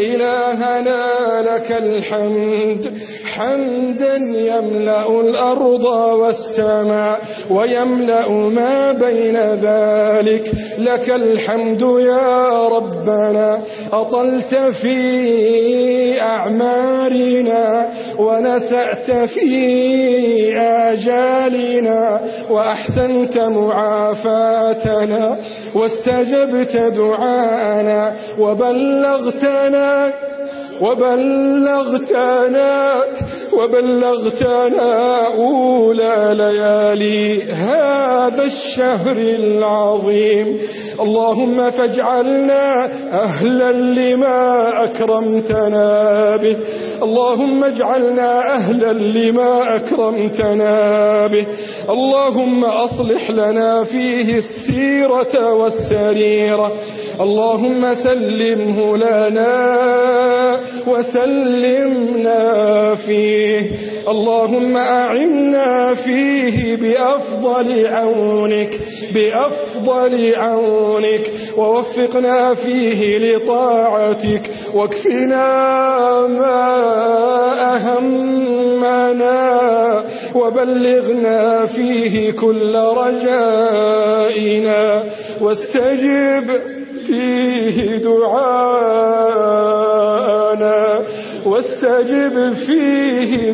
إلهنا لك الحمد. حمدا يملأ الأرض والسماء ويملأ ما بين ذلك. لك الحمد يا ربنا. أطلت في أعمارنا ونسأت في آجالنا وأحسنت معافاتنا واستجبت دعاءنا وبلغتنا وبلغتنا وبلغتنا أولى ليالي هذا الشهر العظيم اللهم فاجعلنا أهلا لما أكرمتنا به. اللهم اجعلنا أهلا لما أكرمتنا به. اللهم أصلح لنا فيه السيرة والسريرة. اللهم سلمه لنا وسلمنا فيه. اللهم أعنا فيه بأفضل عونك بأفضل عونك ووفقنا فيه لطاعتك واكفنا ما أهمنا وبلغنا فيه كل رجائنا واستجب فيه دعاءنا. واستجب فيه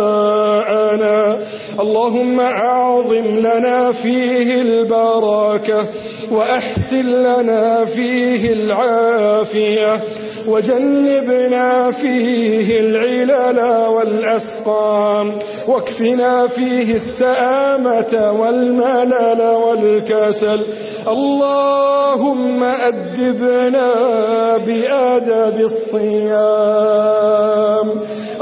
دعاءنا. اللهم أعظم لنا فيه البركة وأحسن لنا فيه العافية وجنبنا فيه العلل والأسقام واكفنا فيه السآمة والملل والكسل اللهم أدبنا بآداب الصيام.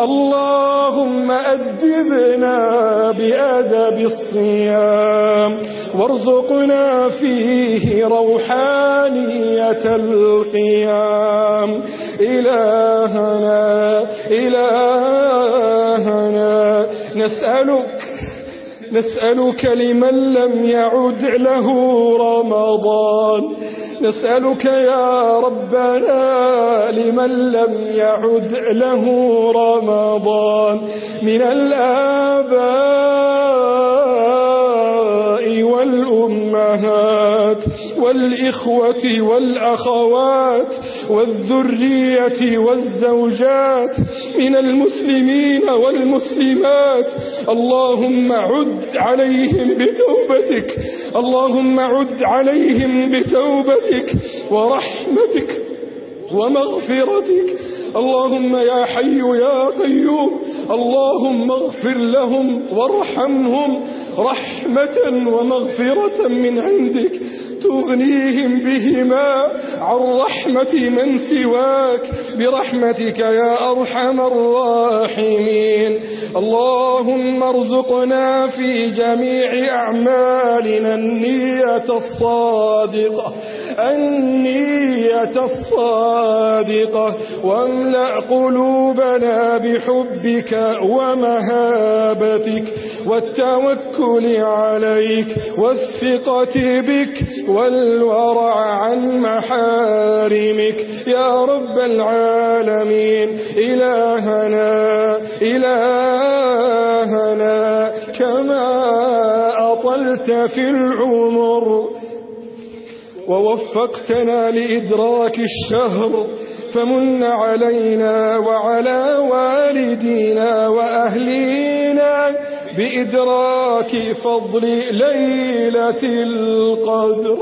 اللهم أدبنا بآداب الصيام. وارزقنا فيه روحانية القيام. إلهنا إلهنا نسألك نسألك لمن لم يعد له رمضان. نسألك يا ربنا لمن لم يعد له رمضان. من الآباء والأمهات. والإخوة والأخوات والذرية والزوجات من المسلمين والمسلمات. اللهم عد عليهم بتوبتك. اللهم عد عليهم بتوبتك ورحمتك ومغفرتك. اللهم يا حي يا قيوم. اللهم اغفر لهم وارحمهم رحمة ومغفرة من عندك. تغنيهم بهما عن رحمة من سواك برحمتك يا أرحم الراحمين. اللهم ارزقنا في جميع أعمالنا النية الصادقة النية الصادقة. واملأ قلوبنا بحبك ومهابتك والتوكل عليك والثقة بك والورع عن محارمك. يا رب العالمين إلهنا إلهنا كما أطلت في العمر ووفقتنا لإدراك الشهر فمن علينا وعلى والدينا وأهلينا. بإدراك فضل ليلة القدر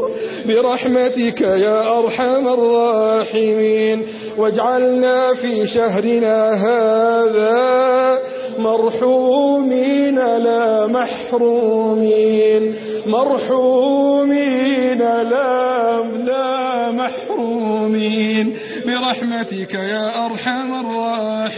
برحمتك يا أرحم الراحمين. واجعلنا في شهرنا هذا مرحومين لا محرومين. مرحومين لا لا محرومين. برحمتك يا أرحم الراحمين.